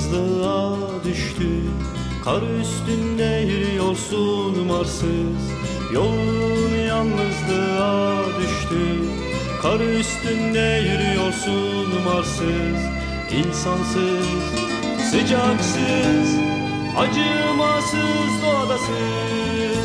Yalnızlığa düştü. Kar üstünde yürüyorsun marsız Yolun yalnızlığa düştü. Kar üstünde yürüyorsun marsız İnsansız, sıcaksız Acımasız doğadasın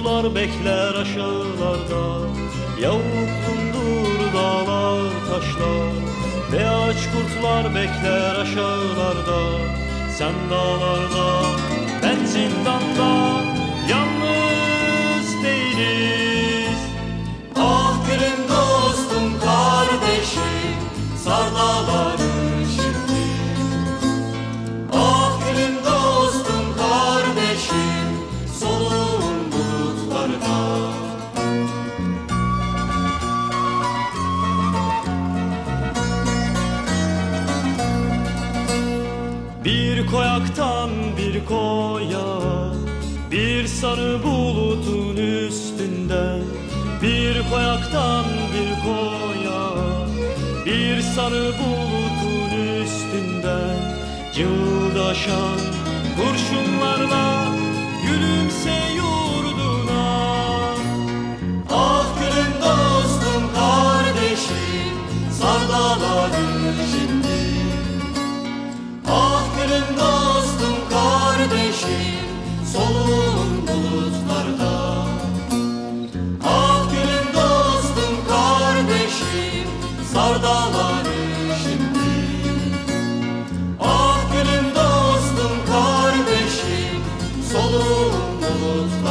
aç kurtlar bekler aşağılarda Yavuklundur dağlar taşlar. Ve aç kurtlar bekler aşağılarda Sen dağlarda ben zindanda koyaktan bir koya Bir sarı bulutun üstünde Bir koyaktan bir koya Bir sarı bulutun üstünde Cıldaşan kurşunlarla solun bulutlarda. Ah gülüm dostum kardeşim sardalar şimdi. Ah gülüm dostum kardeşim solun bulutlarda.